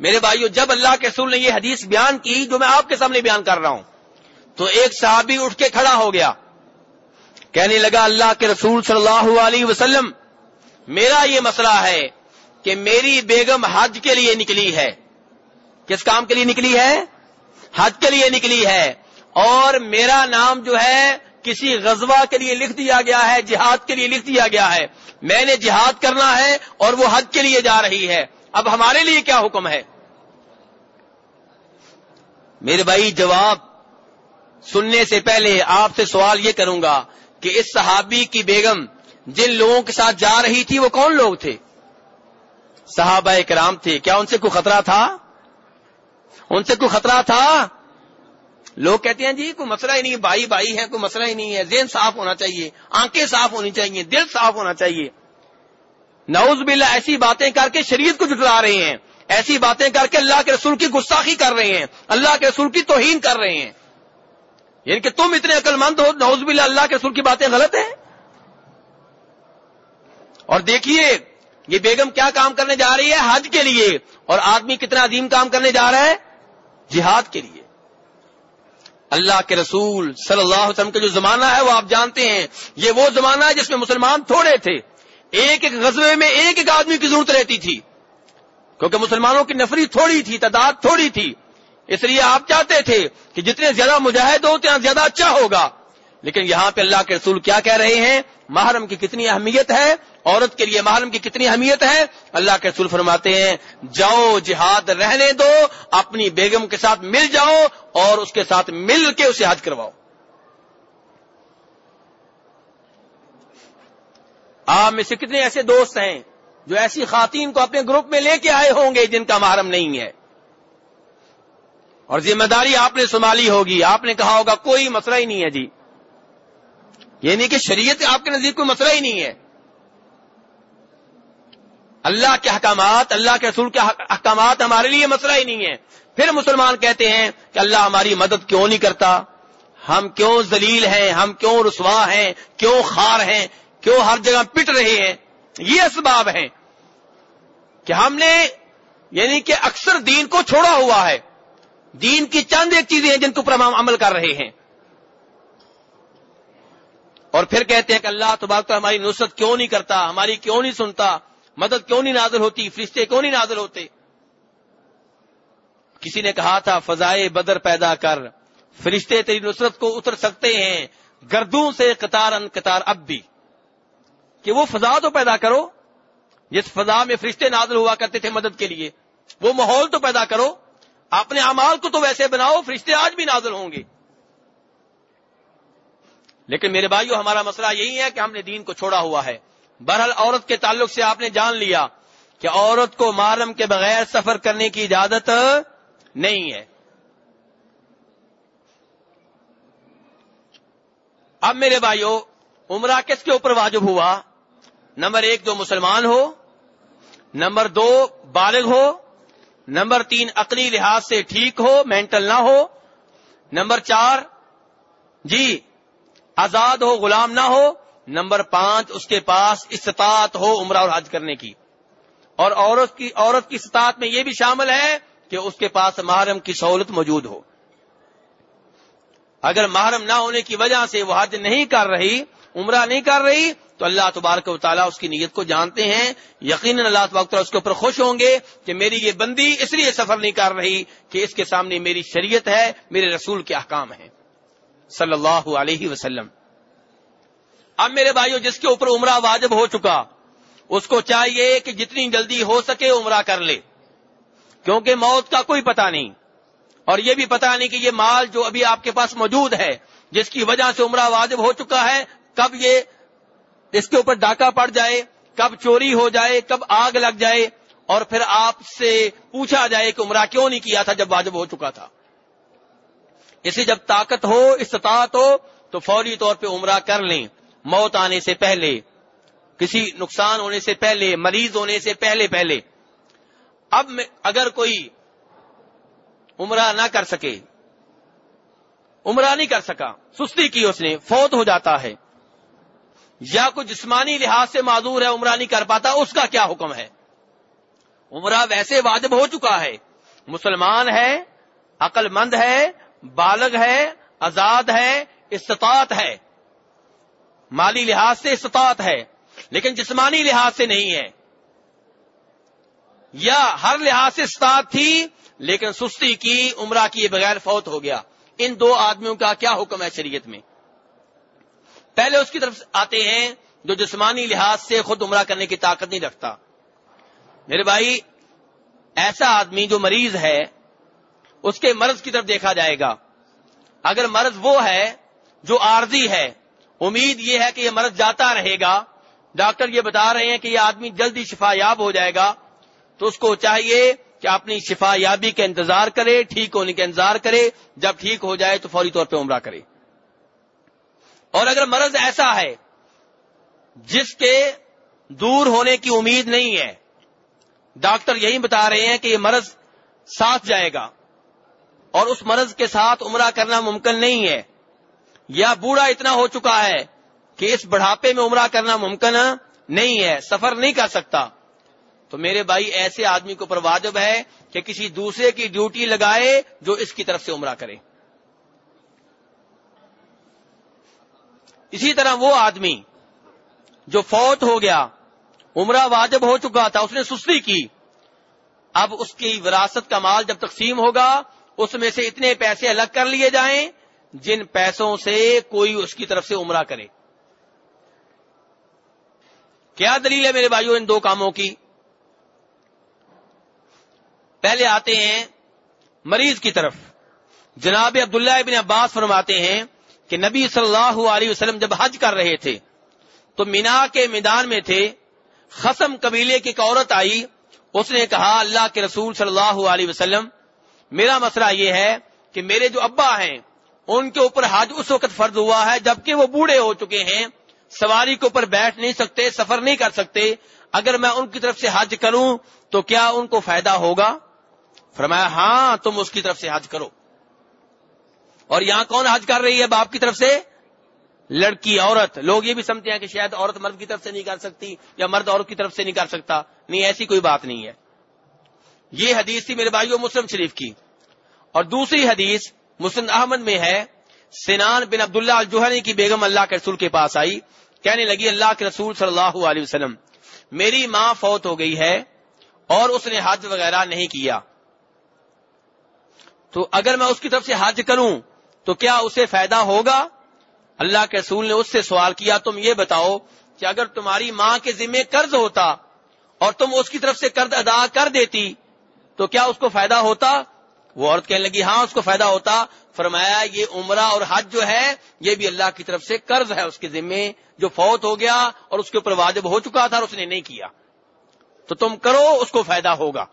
میرے بھائیو، جب اللہ کے رسول نے یہ حدیث بیان کی جو میں آپ کے سامنے بیان کر رہا ہوں، تو ایک صحابی اٹھ کے کھڑا ہو گیا۔ کہنے لگا، اللہ کے رسول صلی اللہ علیہ وسلم، میرا یہ مسئلہ ہے کہ میری بیگم حج کے لیے نکلی ہے۔ کس کام کے لیے نکلی ہے؟ حج کے لیے نکلی ہے۔ اور میرا نام جو ہے، کسی غزوہ کے لیے لکھ دیا گیا ہے، جہاد کے لیے لکھ دیا گیا ہے۔ میں نے جہاد کرنا ہے اور وہ حج کے لیے جا رہی ہے۔ اب ہمارے لیے کیا حکم ہے؟ میرے بھائی، جواب سننے سے پہلے آپ سے سوال یہ کروں گا کہ اس صحابی کی بیگم جن لوگوں کے ساتھ جا رہی تھی وہ کون لوگ تھے؟ صحابہ کرام تھے۔ کیا ان سے کوئی خطرہ تھا؟ ان سے کوئی خطرہ تھا؟ لوگ کہتے ہیں جی کوئی مسئلہ ہی نہیں، بھائی بھائی ہے کوئی مسئلہ ہی نہیں ہے۔ ذہن صاف ہونا چاہیے، آنکھیں صاف ہونی چاہیے، دل صاف ہونا چاہیے۔ نوز باللہ، ایسی باتیں کر کے شریعت کو جٹلا رہے ہیں، ایسی باتیں کر کے اللہ کے رسول کی گستاخی کر رہے ہیں، اللہ کے رسول کی توہین کر رہے ہیں۔ یعنی کہ تم اتنے عقل مند ہو نوز باللہ، اللہ کے رسول کی باتیں غلط ہیں؟ اور دیکھیے، یہ بیگم کیا کام کرنے جا رہی ہے؟ حج کے لیے۔ اور آدمی کتنا عظیم کام کرنے جا رہا ہے؟ جہاد کے لیے۔ اللہ کے رسول صلی اللہ علیہ وسلم کا جو زمانہ ہے، وہ آپ جانتے ہیں، یہ وہ زمانہ ہے جس میں مسلمان تھوڑے تھے۔ ایک ایک غزبے میں ایک ایک آدمی کی ضرورت رہتی تھی۔ کیونکہ مسلمانوں کی نفری تھوڑی تھی، تعداد تھوڑی تھی۔ اس لیے آپ چاہتے تھے کہ جتنے زیادہ مجاہد ہو اتنا زیادہ اچھا ہوگا۔ لیکن یہاں پہ اللہ کے رسول کیا کہہ رہے ہیں؟ محرم کی کتنی اہمیت ہے؟ عورت کے لیے محرم کی کتنی اہمیت ہے؟ اللہ کے رسول فرماتے ہیں، جاؤ جہاد رہنے دو، اپنی بیگم کے ساتھ مل جاؤ اور اس کے ساتھ مل کے اسے حج کرواؤ۔ آپ میں سے کتنے ایسے دوست ہیں جو ایسی خواتین کو اپنے گروپ میں لے کے آئے ہوں گے جن کا محرم نہیں ہے؟ اور ذمہ داری آپ نے سنبھالی ہوگی۔ آپ نے کہا ہوگا، کوئی مسئلہ ہی نہیں ہے جی۔ یعنی کہ شریعت آپ کے نزدیک کوئی مسئلہ ہی نہیں ہے۔ اللہ کے احکامات، اللہ کے رسول کے احکامات ہمارے لیے مسئلہ ہی نہیں ہے۔ پھر مسلمان کہتے ہیں کہ اللہ ہماری مدد کیوں نہیں کرتا؟ ہم کیوں ذلیل ہیں؟ ہم کیوں رسوا ہیں؟ کیوں خار ہیں؟ کیوں ہر جگہ پٹ رہے ہیں۔ یہ اسباب ہیں کہ ہم نے یعنی کہ اکثر دین کو چھوڑا ہوا ہے۔ دین کی چند ایک چیزیں ہیں جن کے اوپر ہم عمل کر رہے ہیں۔ اور پھر کہتے ہیں کہ اللہ تبارک ہماری نصرت کیوں نہیں کرتا، ہماری کیوں نہیں سنتا، مدد کیوں نہیں نازل ہوتی، فرشتے کیوں نہیں نازل ہوتے؟ کسی نے کہا تھا، فضائے بدر پیدا کر، فرشتے تیری نصرت کو اتر سکتے ہیں، گردوں سے قطار ان قطار اب بھی۔ کہ وہ فضا تو پیدا کرو، جس فضا میں فرشتے نازل ہوا کرتے تھے مدد کے لیے، وہ ماحول تو پیدا کرو، اپنے امال کو تو ویسے بناؤ، فرشتے آج بھی نازل ہوں گے۔ لیکن میرے بھائیو، ہمارا مسئلہ یہی ہے کہ ہم نے دین کو چھوڑا ہوا ہے۔ بہرحال عورت کے تعلق سے آپ نے جان لیا کہ عورت کو محرم کے بغیر سفر کرنے کی اجازت نہیں ہے۔ اب میرے بھائیوں عمرہ کس کے اوپر واجب ہوا؟ نمبر ایک جو مسلمان ہو، نمبر دو بالغ ہو، نمبر تین عقلی لحاظ سے ٹھیک ہو، مینٹل نہ ہو، نمبر چار جی آزاد ہو، غلام نہ ہو، نمبر پانچ اس کے پاس استطاعت ہو عمرہ اور حج کرنے کی۔ اور عورت کی عورت کی استطاعت میں یہ بھی شامل ہے کہ اس کے پاس محرم کی سہولت موجود ہو۔ اگر محرم نہ ہونے کی وجہ سے وہ حج نہیں کر رہی، عمرہ نہیں کر رہی تو اللہ تبارک و تعالیٰ اس کی نیت کو جانتے ہیں۔ یقیناً اللہ تبارک اس کے اوپر خوش ہوں گے کہ میری یہ بندی اس لیے سفر نہیں کر رہی کہ اس کے سامنے میری شریعت ہے، میرے رسول کے احکام ہیں۔ صلی اللہ علیہ وسلم۔ اب میرے بھائیو، جس کے اوپر عمرہ واجب ہو چکا، اس کو چاہیے کہ جتنی جلدی ہو سکے عمرہ کر لے۔ کیونکہ موت کا کوئی پتہ نہیں۔ اور یہ بھی پتہ نہیں کہ یہ مال جو ابھی آپ کے پاس موجود ہے، جس کی وجہ سے عمرہ واجب ہو چکا ہے، کب یہ اس کے اوپر ڈاکہ پڑ جائے، کب چوری ہو جائے، کب آگ لگ جائے، اور پھر آپ سے پوچھا جائے کہ عمرہ کیوں نہیں کیا تھا جب واجب ہو چکا تھا۔ اسے جب طاقت ہو، استطاعت ہو، تو فوری طور پہ عمرہ کر لیں۔ موت آنے سے پہلے، کسی نقصان ہونے سے پہلے، مریض ہونے سے پہلے پہلے۔ اب اگر کوئی عمرہ نہ کر سکے، عمرہ نہیں کر سکا، سستی کی اس نے، فوت ہو جاتا ہے۔ یا کوئی جسمانی لحاظ سے معذور ہے، عمرہ نہیں کر پاتا، اس کا کیا حکم ہے؟ عمرہ ویسے واجب ہو چکا ہے۔ مسلمان ہے عقل مند ہے، بالغ ہے، آزاد ہے، استطاعت ہے۔ مالی لحاظ سے استطاعت ہے، لیکن جسمانی لحاظ سے نہیں ہے۔ یا ہر لحاظ سے استطاعت تھی، لیکن سستی کی، عمرہ کی بغیر فوت ہو گیا۔ ان دو آدمیوں کا کیا حکم ہے شریعت میں؟ پہلے اس کی طرف آتے ہیں جو جسمانی لحاظ سے خود عمرہ کرنے کی طاقت نہیں رکھتا۔ میرے بھائی، ایسا آدمی جو مریض ہے، اس کے مرض کی طرف دیکھا جائے گا۔ اگر مرض وہ ہے جو عارضی ہے، امید یہ ہے کہ یہ مرض جاتا رہے گا۔ ڈاکٹر یہ بتا رہے ہیں کہ یہ آدمی جلدی شفا یاب ہو جائے گا۔ تو اس کو چاہیے کہ اپنی شفا یابی کا انتظار کرے، ٹھیک ہونے کا انتظار کرے۔ جب ٹھیک ہو جائے تو فوری طور پہ عمرہ کرے۔ اور اگر مرض ایسا ہے جس کے دور ہونے کی امید نہیں ہے، ڈاکٹر یہی بتا رہے ہیں کہ یہ مرض ساتھ جائے گا اور اس مرض کے ساتھ عمرہ کرنا ممکن نہیں ہے۔ یا بوڑھا اتنا ہو چکا ہے کہ اس بڑھاپے میں عمرہ کرنا ممکن نہیں ہے، سفر نہیں کر سکتا۔ تو میرے بھائی، ایسے آدمی کو پر واجب ہے کہ کسی دوسرے کی ڈیوٹی لگائے جو اس کی طرف سے عمرہ کرے۔ اسی طرح وہ آدمی جو فوت ہو گیا، عمرہ واجب ہو چکا تھا، اس نے سستی کی۔ اب اس کی وراثت کا مال جب تقسیم ہوگا، اس میں سے اتنے پیسے الگ کر لیے جائیں جن پیسوں سے کوئی اس کی طرف سے عمرہ کرے۔ کیا دلیل ہے میرے بھائیوں ان دو کاموں کی؟ پہلے آتے ہیں مریض کی طرف۔ جناب عبداللہ ابن عباس فرماتے ہیں کہ نبی صلی اللہ علیہ وسلم جب حج کر رہے تھے، تو مینا کے میدان میں تھے، خسم قبیلے کی ایک عورت آئی، اس نے کہا، اللہ کے رسول صلی اللہ علیہ وسلم، میرا مسئلہ یہ ہے کہ میرے جو ابا ہیں، ان کے اوپر حج اس وقت فرض ہوا ہے جبکہ وہ بوڑھے ہو چکے ہیں، سواری کے اوپر بیٹھ نہیں سکتے، سفر نہیں کر سکتے، اگر میں ان کی طرف سے حج کروں تو کیا ان کو فائدہ ہوگا؟ فرمایا ہاں تم اس کی طرف سے حج کرو۔ اور یہاں کون حج کر رہی ہے باپ کی طرف سے؟ لڑکی، عورت۔ لوگ یہ بھی سمجھتے ہیں کہ شاید عورت مرد کی طرف سے نہیں کر سکتی یا مرد عورت کی طرف سے نہیں کر سکتا۔ نہیں، ایسی کوئی بات نہیں ہے۔ یہ حدیث تھی میرے بھائیوں مسلم شریف کی۔ اور دوسری حدیث مسلم احمد میں ہے۔ سنان بن عبداللہ الجوہنی کی بیگم اللہ کے رسول کے پاس آئی۔ کہنے لگی، اللہ کے رسول صلی اللہ علیہ وسلم، میری ماں فوت ہو گئی ہے اور اس نے حج وغیرہ نہیں کیا۔ تو اگر میں اس کی طرف سے حج کروں تو کیا اسے فائدہ ہوگا؟ اللہ کے رسول نے اس سے سوال کیا، تم یہ بتاؤ کہ اگر تمہاری ماں کے ذمے قرض ہوتا اور تم اس کی طرف سے قرض ادا کر دیتی، تو کیا اس کو فائدہ ہوتا؟ وہ عورت کہنے لگی ہاں اس کو فائدہ ہوتا۔ فرمایا، یہ عمرہ اور حج جو ہے، یہ بھی اللہ کی طرف سے قرض ہے اس کے ذمے۔ جو فوت ہو گیا اور اس کے اوپر واجب ہو چکا تھا اور اس نے نہیں کیا۔ تو تم کرو، اس کو فائدہ ہوگا۔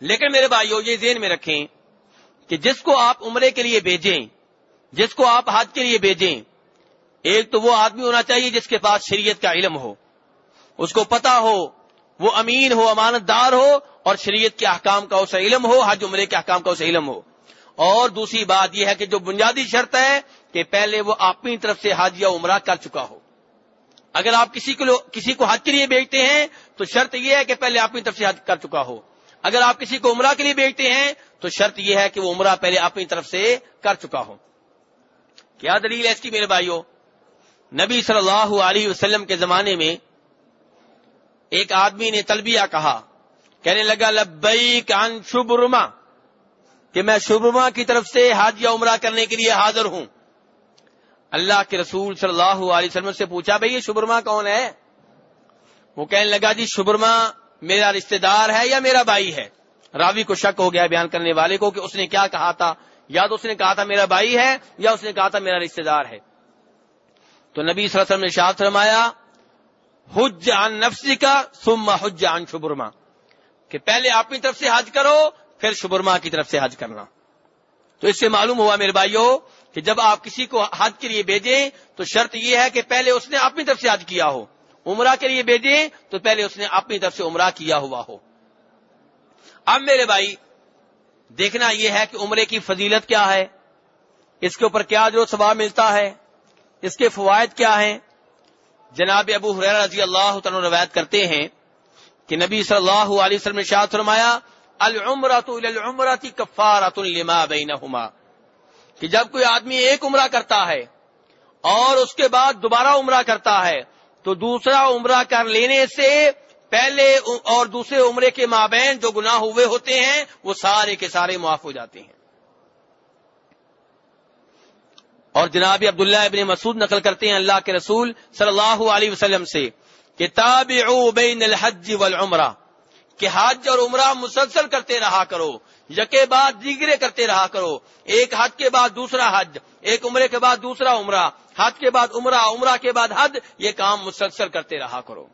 لیکن میرے بھائیو، یہ ذہن میں رکھیں کہ جس کو آپ عمرے کے لیے بھیجیں، جس کو آپ حج کے لیے بھیجیں، ایک تو وہ آدمی ہونا چاہیے جس کے پاس شریعت کا علم ہو۔ اس کو پتا ہو، وہ امین ہو امانت دار ہو، اور شریعت کے احکام کا اسے علم ہو، حج عمرے کے احکام کا اسے علم ہو۔ اور دوسری بات یہ ہے کہ جو بنیادی شرط ہے کہ پہلے وہ اپنی طرف سے حج یا عمرہ کر چکا ہو۔ اگر آپ کسی کو کسی کو حج کے لیے بھیجتے ہیں، تو شرط یہ ہے کہ پہلے اپنی طرف سے حج کر چکا ہو۔ اگر آپ کسی کو عمرہ کے لیے بھیجتے ہیں، تو شرط یہ ہے کہ وہ عمرہ پہلے اپنی طرف سے کر چکا ہو۔ کیا دلیل ہے اس کی میرے بھائیوں نبی صلی اللہ علیہ وسلم کے زمانے میں ایک آدمی نے تلبیہ کہا، کہنے لگا لبئی کان شبرما کہ میں شبرما کی طرف سے حج یا عمرہ کرنے کے لیے حاضر ہوں۔ اللہ کے رسول صلی اللہ علیہ وسلم سے پوچھا، بھائی یہ شبرما کون ہے؟ وہ کہنے لگا جی شبرما میرا رشتہ دار ہے یا میرا بھائی ہے؟ راوی کو شک ہو گیا بیان کرنے والے کو کہ اس نے کیا کہا تھا۔ یا تو اس نے کہا تھا میرا بھائی ہے یا اس نے کہا تھا میرا رشتہ دار ہے۔ تو نبی صلی اللہ علیہ وسلم نے شاد فرمایا، حج عن نفسی کا سم حج عن شبرما۔ کہ پہلے اپنی طرف سے حج کرو، پھر شبرما کی طرف سے حج کرنا۔ تو اس سے معلوم ہوا میرے بھائیوں کہ جب آپ کسی کو حج کے لیے بھیجیں، تو شرط یہ ہے کہ پہلے اس نے اپنی طرف سے حج کیا ہو۔ عمرہ کے لیے بھیجیں تو پہلے اس نے اپنی طرف سے عمرہ کیا ہوا ہو۔ اب میرے بھائی، دیکھنا یہ ہے کہ عمرے کی فضیلت کیا ہے۔ اس کے اوپر کیا جو ثواب ملتا ہے؟ اس کے فوائد کیا ہیں؟ جناب ابو حریر رضی اللہ تعالیٰ روایت کرتے ہیں کہ نبی صلی اللہ علیہ وسلم نے شاد فرمایا، العمرۃ العمرۃ کفارۃ لما بینہما۔ کہ جب کوئی آدمی ایک عمرہ کرتا ہے اور اس کے بعد دوبارہ عمرہ کرتا ہے تو دوسرا عمرہ کر لینے سے پہلے اور دوسرے عمرے کے مابین جو گناہ ہوئے ہوتے ہیں، وہ سارے کے سارے معاف ہو جاتے ہیں۔ اور جناب عبداللہ ابن مسعود نقل کرتے ہیں اللہ کے رسول صلی اللہ علیہ وسلم سے کہ بین الحج والعمرہ۔ کہ حج اور عمرہ مسلسل کرتے رہا کرو، یکے بعد دیگرے کرتے رہا کرو، ایک حج کے بعد دوسرا حج، ایک عمرے کے بعد دوسرا عمرہ، حج کے بعد عمرہ عمرہ کے بعد حج، یہ کام مسلسل کرتے رہا کرو۔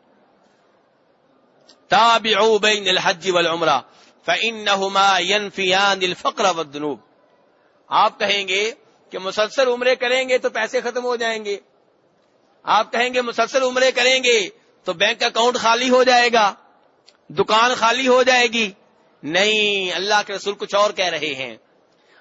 تابعوا بین الحج والعمرہ فإنہما ينفیان الفقر والذنوب۔ آپ کہیں گے کہ مسلسل عمرے کریں گے تو پیسے ختم ہو جائیں گے۔ آپ کہیں گے مسلسل عمرے کریں گے تو بینک اکاؤنٹ خالی ہو جائے گا۔ دکان خالی ہو جائے گی۔ نہیں، اللہ کے رسول کچھ اور کہہ رہے ہیں۔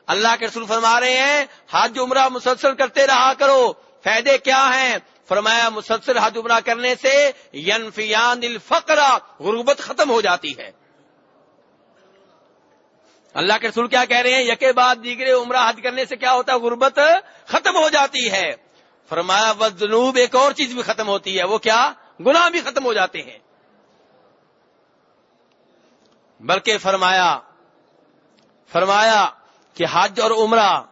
اللہ کے رسول فرما رہے ہیں، حج عمرہ مسلسل کرتے رہا کرو۔ فائدے کیا ہیں؟ فرمایا، مسلسل حج عمرہ کرنے سے ینفیان الفقر، غربت ختم ہو جاتی ہے۔ اللہ کے رسول کیا کہہ رہے ہیں؟ یکے بعد دیگرے عمرہ حج کرنے سے کیا ہوتا ہے؟ غربت ختم ہو جاتی ہے۔ فرمایا وزنوب ایک اور چیز بھی ختم ہوتی ہے، وہ کیا؟ گناہ بھی ختم ہو جاتے ہیں۔ بلکہ فرمایا فرمایا کہ حج اور عمرہ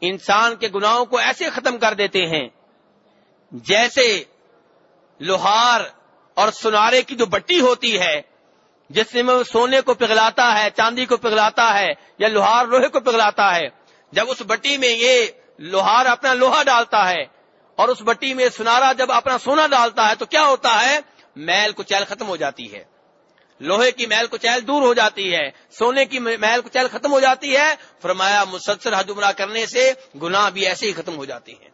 انسان کے گناہوں کو ایسے ختم کر دیتے ہیں، جیسے لوہار اور سنارے کی جو بٹی ہوتی ہے، جس میں وہ سونے کو پگلاتا ہے، چاندی کو پگلاتا ہے، یا لوہار لوہے کو پگلاتا ہے، جب اس بٹی میں یہ لوہار اپنا لوہا ڈالتا ہے اور اس بٹی میں سنارا جب اپنا سونا ڈالتا ہے تو کیا ہوتا ہے؟ میل کچیل ختم ہو جاتی ہے۔ لوہے کی میل کچیل دور ہو جاتی ہے، سونے کی میل کچیل ختم ہو جاتی ہے، فرمایا مسلسل حجمرہ کرنے سے گناہ بھی ایسے ہی ختم ہو جاتی ہیں۔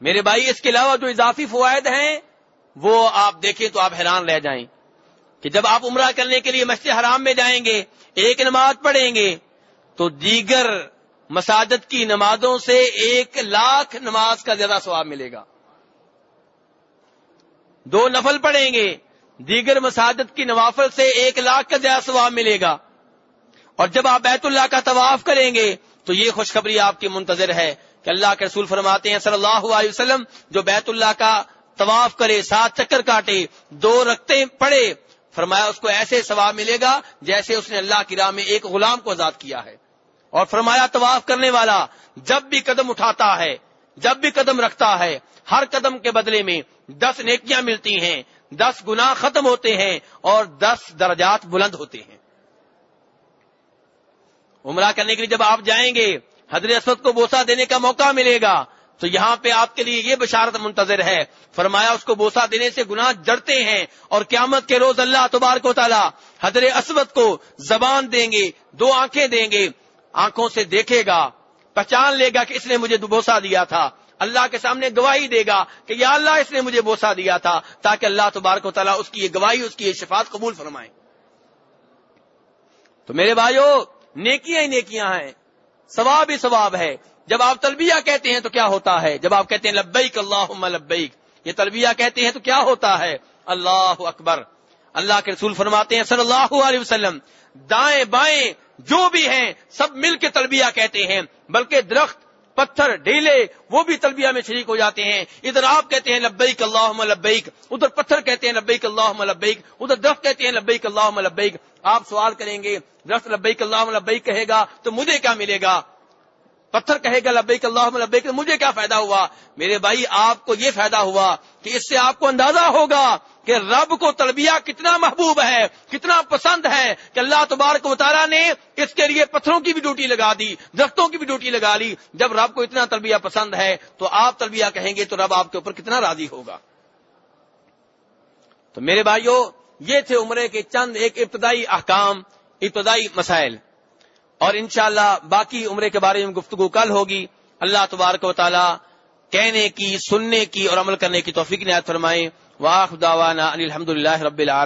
میرے بھائی، اس کے علاوہ جو اضافی فوائد ہیں، وہ آپ دیکھیں تو آپ حیران رہ جائیں کہ جب آپ عمرہ کرنے کے لیے مسجد حرام میں جائیں گے، ایک نماز پڑھیں گے، تو دیگر مساجد کی نمازوں سے ایک لاکھ نماز کا زیادہ ثواب ملے گا۔ دو نفل پڑھیں گے دیگر مساجد کی نوافل سے ایک لاکھ کا زیادہ ثواب ملے گا۔ اور جب آپ بیت اللہ کا طواف کریں گے، تو یہ خوشخبری آپ کی منتظر ہے کہ اللہ کے رسول فرماتے ہیں صلی اللہ علیہ وسلم، جو بیت اللہ کا طواف کرے، سات چکر کاٹے، دو رکھتے پڑے، فرمایا اس کو ایسے ثواب ملے گا جیسے اس نے اللہ کی راہ میں ایک غلام کو آزاد کیا ہے۔ اور فرمایا طواف کرنے والا جب بھی قدم اٹھاتا ہے، جب بھی قدم رکھتا ہے، ہر قدم کے بدلے میں دس نیکیاں ملتی ہیں۔ دس گنا ختم ہوتے ہیں اور دس درجات بلند ہوتے ہیں۔ عمرہ کرنے کے لیے جب آپ جائیں گے، حضرت اسود کو بوسا دینے کا موقع ملے گا، تو یہاں پہ آپ کے لیے یہ بشارت منتظر ہے۔ فرمایا اس کو بوسا دینے سے گناہ جڑتے ہیں اور قیامت کے روز اللہ تبارک و تعالیٰ حضرت اسود کو زبان دیں گے، دو آنکھیں دیں گے، آنکھوں سے دیکھے گا، پہچان لے گا کہ اس نے مجھے بوسا دیا تھا۔ اللہ کے سامنے گواہی دے گا کہ یا اللہ اس نے مجھے بوسا دیا تھا تاکہ اللہ تبارک و تعالیٰ اس کی یہ گواہی، اس کی یہ شفاعت قبول فرمائے۔ تو میرے بھائیوں نیکیاں ہی نیکیاں ہیں۔ ثواب ہی ثواب ہے۔ جب آپ تلبیہ کہتے ہیں تو کیا ہوتا ہے؟ جب آپ کہتے ہیں لبیک اللہ لبیک، یہ تلبیہ کہتے ہیں تو کیا ہوتا ہے؟ اللہ اکبر۔ اللہ کے رسول فرماتے ہیں صلی اللہ علیہ وسلم، دائیں بائیں جو بھی ہیں، سب مل کے تلبیہ کہتے ہیں۔ بلکہ درخت پتھر ڈھیلے وہ بھی تلبیہ میں شریک ہو جاتے ہیں۔ ادھر آپ کہتے ہیں لبیک اللہ لبیک۔ ادھر پتھر کہتے ہیں لبیک اللہ لبیک۔ ادھر درخت کہتے ہیں لبیک اللہ لبیک۔ آپ سوال کریں گے، درخت لبیک اللہ لبیک کہے گا تو مجھے کیا ملے گا؟ پتھر کہے گا لبیک اللہ لبیک مجھے کیا فائدہ ہوا؟ میرے بھائی، آپ کو یہ فائدہ ہوا کہ اس سے آپ کو اندازہ ہوگا کہ رب کو تلبیہ کتنا محبوب ہے، کتنا پسند ہے کہ اللہ تبارک مطالعہ نے اس کے لیے پتھروں کی بھی ڈیوٹی لگا دی، درختوں کی بھی ڈیوٹی لگا لی۔ جب رب کو اتنا تلبیہ پسند ہے تو آپ تلبیہ کہیں گے تو رب آپ کے اوپر کتنا راضی ہوگا۔ تو میرے بھائیوں یہ تھے عمرے کے چند ایک ابتدائی احکام، ابتدائی مسائل۔ اور انشاءاللہ باقی عمرے کے بارے میں گفتگو کل ہوگی۔ اللہ تبارک و تعالی کہنے کی، سننے کی اور عمل کرنے کی توفیق نہایت فرمائے۔ واخ داوانا الحمد اللہ رب العالمین